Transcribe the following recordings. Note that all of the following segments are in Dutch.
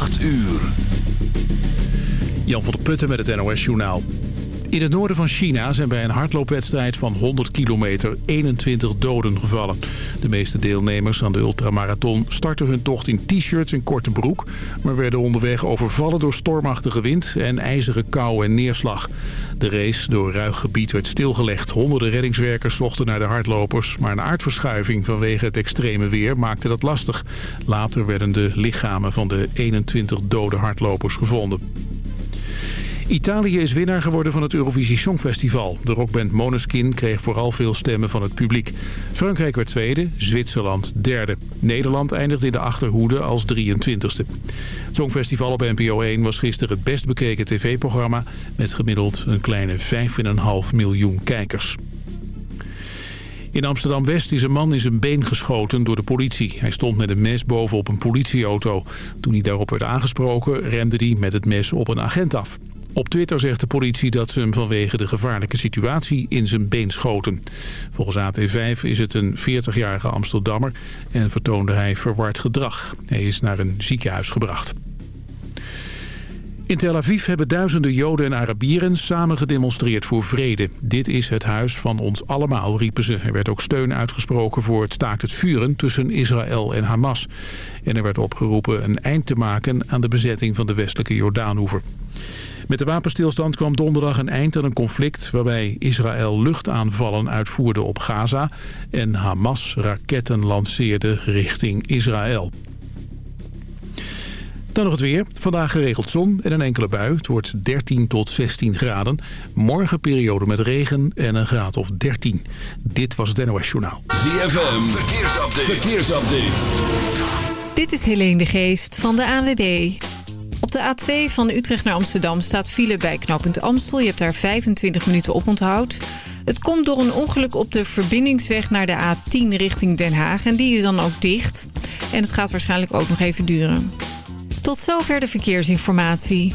8 uur. Jan van der Putten met het NOS Journaal. In het noorden van China zijn bij een hardloopwedstrijd van 100 kilometer 21 doden gevallen. De meeste deelnemers aan de ultramarathon startten hun tocht in t-shirts en korte broek... maar werden onderweg overvallen door stormachtige wind en ijzeren kou en neerslag. De race door ruig gebied werd stilgelegd. Honderden reddingswerkers zochten naar de hardlopers... maar een aardverschuiving vanwege het extreme weer maakte dat lastig. Later werden de lichamen van de 21 dode hardlopers gevonden. Italië is winnaar geworden van het Eurovisie Songfestival. De rockband Måneskin kreeg vooral veel stemmen van het publiek. Frankrijk werd tweede, Zwitserland derde. Nederland eindigde in de achterhoede als 23ste. Het Songfestival op NPO 1 was gisteren het best bekeken tv-programma... met gemiddeld een kleine 5,5 miljoen kijkers. In Amsterdam-West is een man in zijn been geschoten door de politie. Hij stond met een mes bovenop een politieauto. Toen hij daarop werd aangesproken, remde hij met het mes op een agent af. Op Twitter zegt de politie dat ze hem vanwege de gevaarlijke situatie in zijn been schoten. Volgens AT5 is het een 40-jarige Amsterdammer en vertoonde hij verward gedrag. Hij is naar een ziekenhuis gebracht. In Tel Aviv hebben duizenden Joden en Arabieren samen gedemonstreerd voor vrede. Dit is het huis van ons allemaal, riepen ze. Er werd ook steun uitgesproken voor het staakt het vuren tussen Israël en Hamas. En er werd opgeroepen een eind te maken aan de bezetting van de westelijke Jordaanhoever. Met de wapenstilstand kwam donderdag een eind aan een conflict... waarbij Israël luchtaanvallen uitvoerde op Gaza... en Hamas raketten lanceerde richting Israël. Dan nog het weer. Vandaag geregeld zon en een enkele bui. Het wordt 13 tot 16 graden. Morgen periode met regen en een graad of 13. Dit was het NOS Journaal. ZFM, verkeersupdate. verkeersupdate. Dit is Helene de Geest van de ANWB. Op de A2 van Utrecht naar Amsterdam staat file bij knooppunt Amstel. Je hebt daar 25 minuten op onthoud. Het komt door een ongeluk op de verbindingsweg naar de A10 richting Den Haag. En die is dan ook dicht. En het gaat waarschijnlijk ook nog even duren. Tot zover de verkeersinformatie.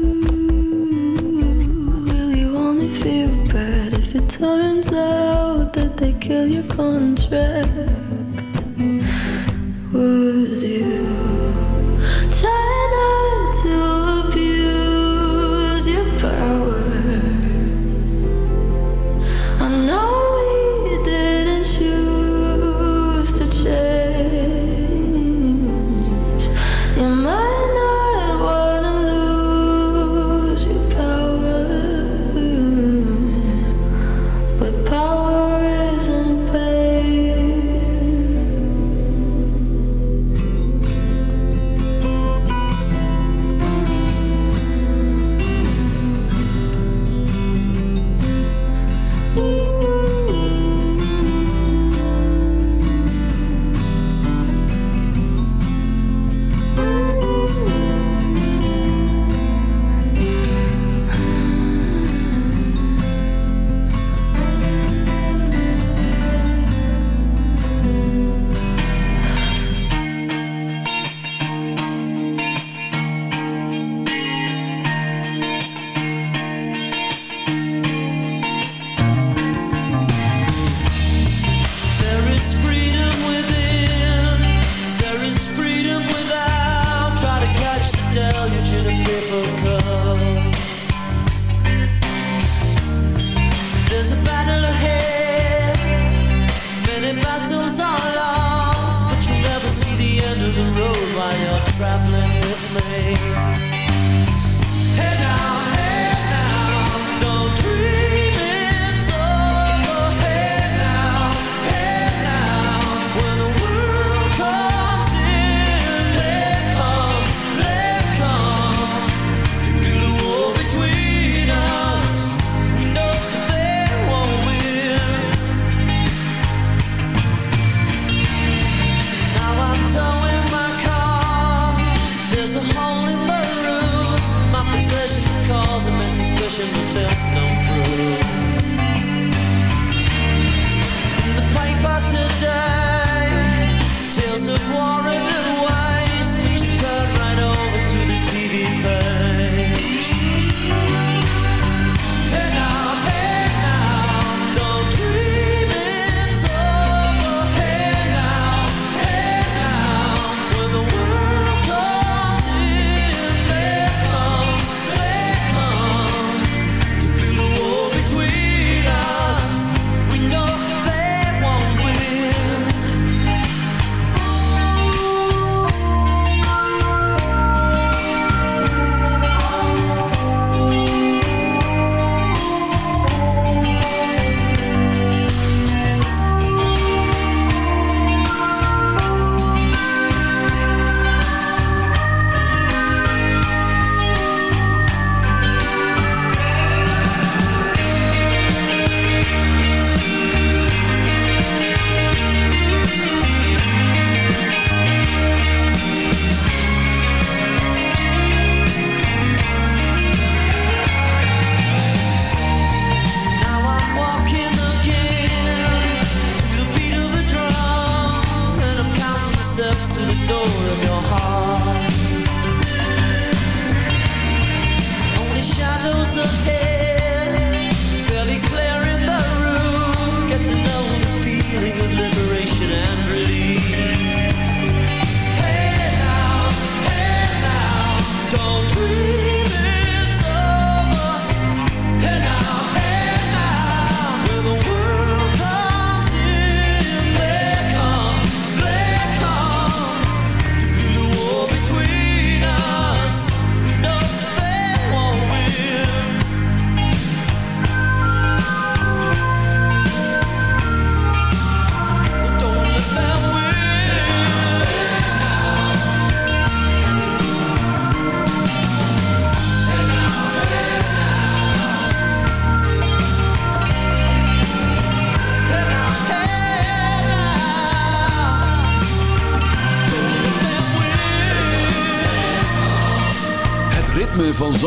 Turns out that they kill your contract.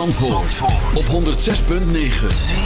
Zandvoort, op 106.9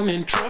I'm in trouble.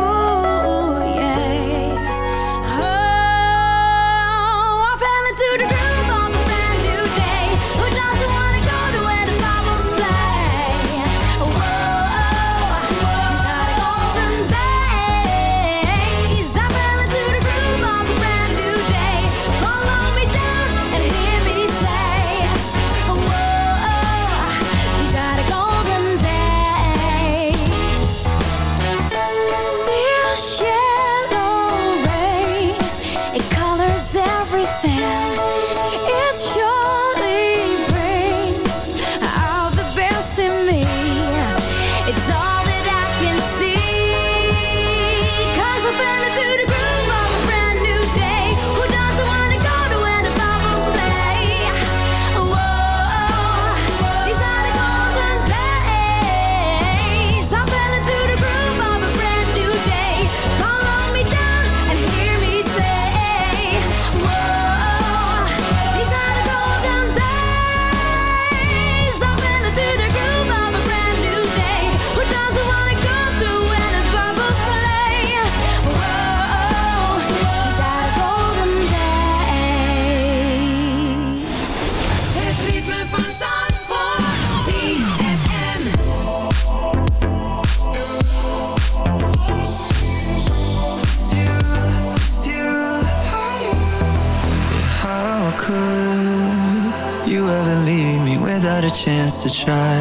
to try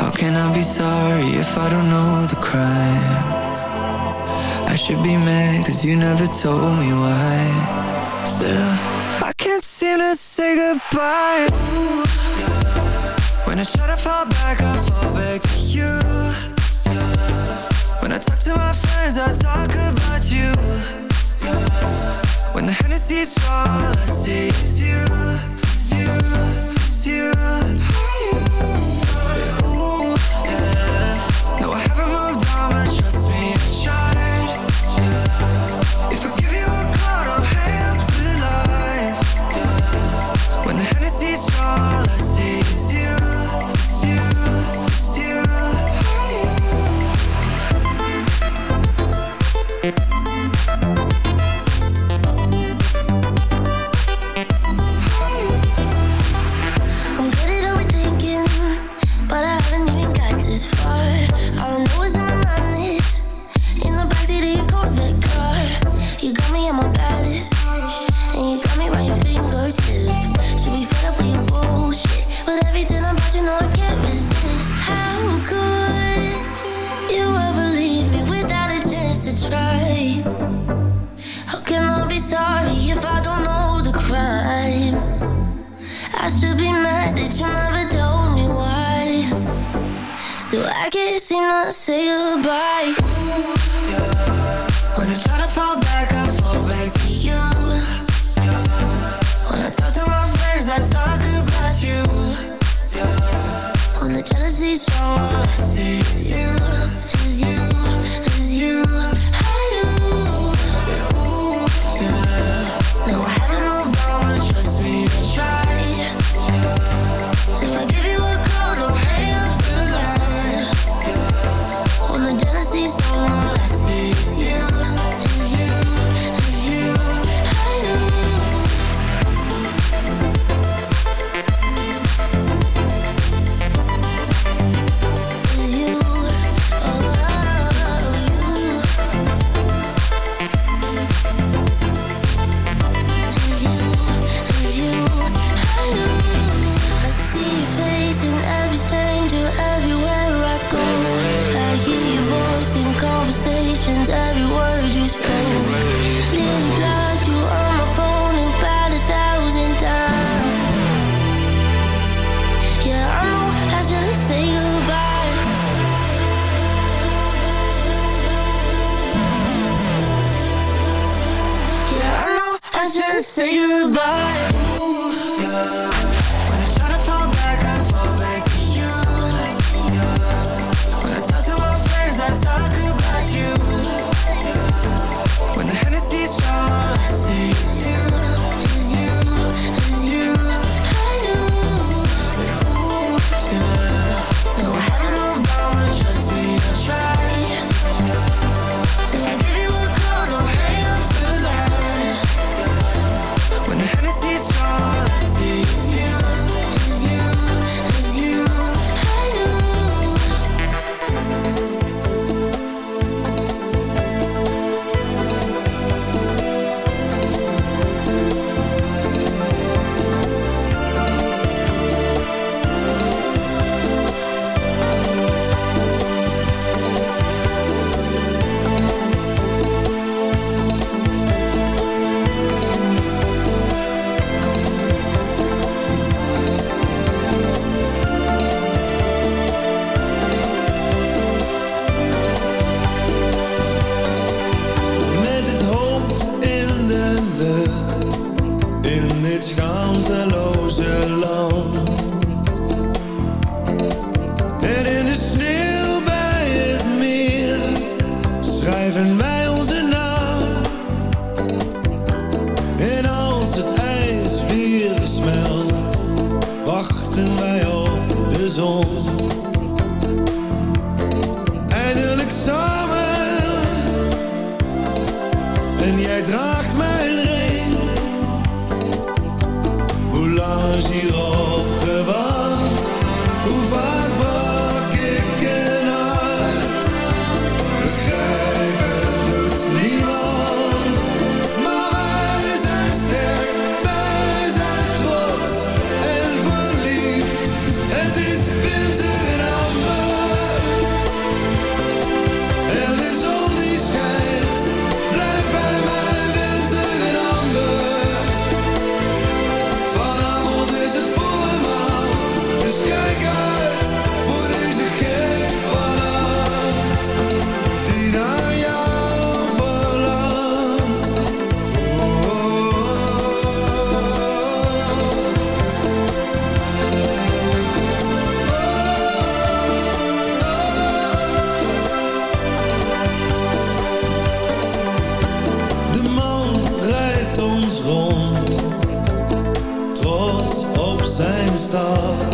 How can I be sorry if I don't know the crime? I should be mad cause you never told me why Still, I can't seem to say goodbye Ooh, yeah. When I try to fall back, I fall back to you yeah. When I talk to my friends, I talk about you yeah. When the Hennessy's all I see is you, it's you you. can't to say goodbye Ooh, yeah. When I try to fall back, I fall back to you yeah. When I talk to my friends, I talk about you yeah. When the jealousy's strong, all I see is you Is you, is you stars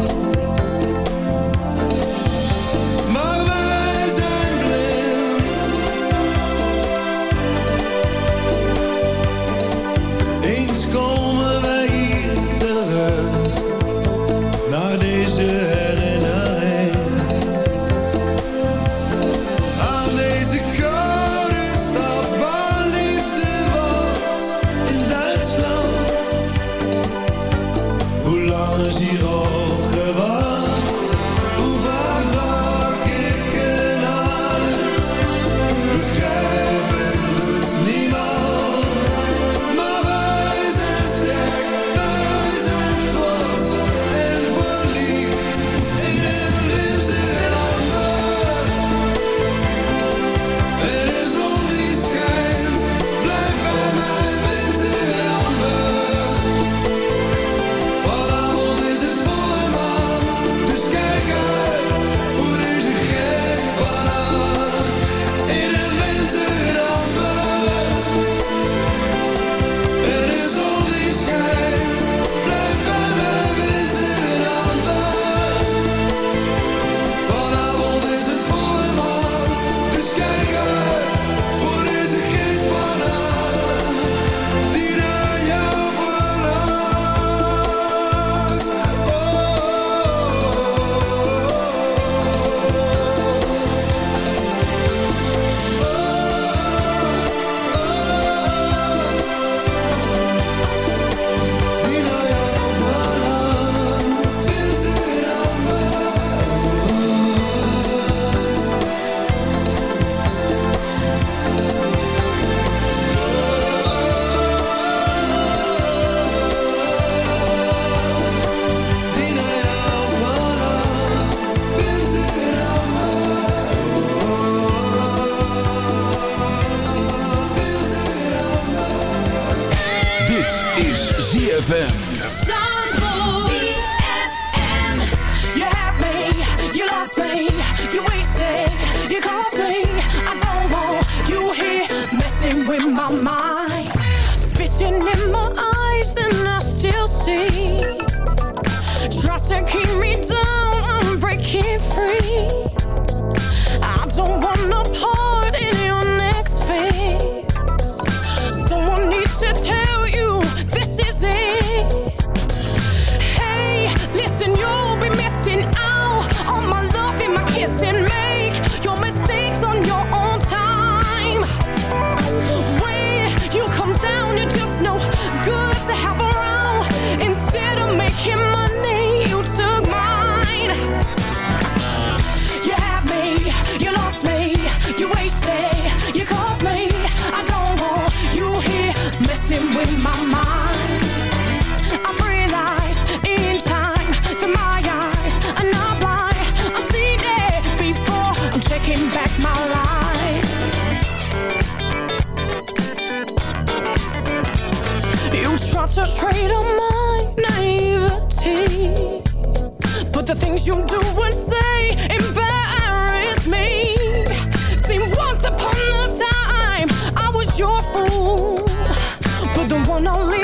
But the one I leave.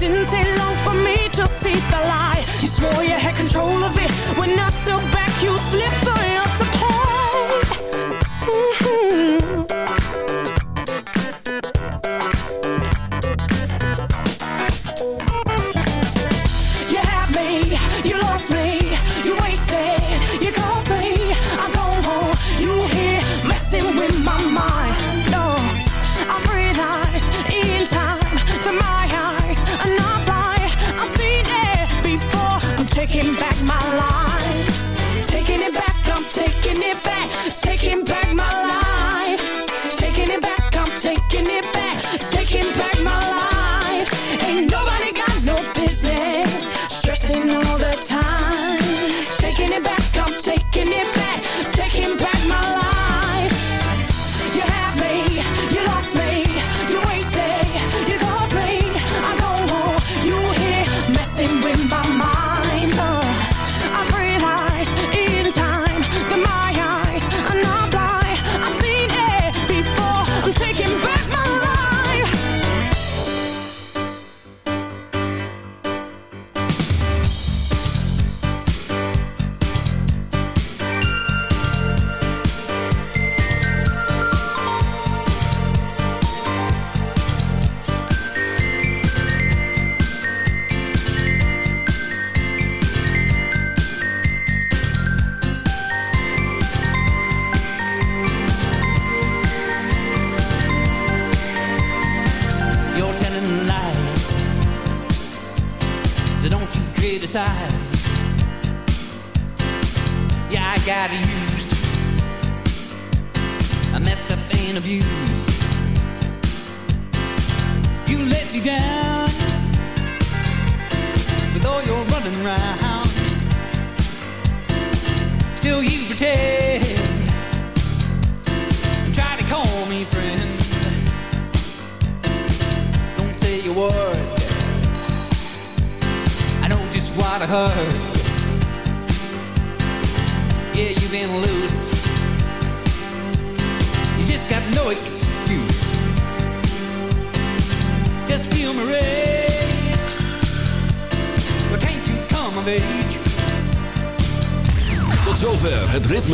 didn't take long for me to see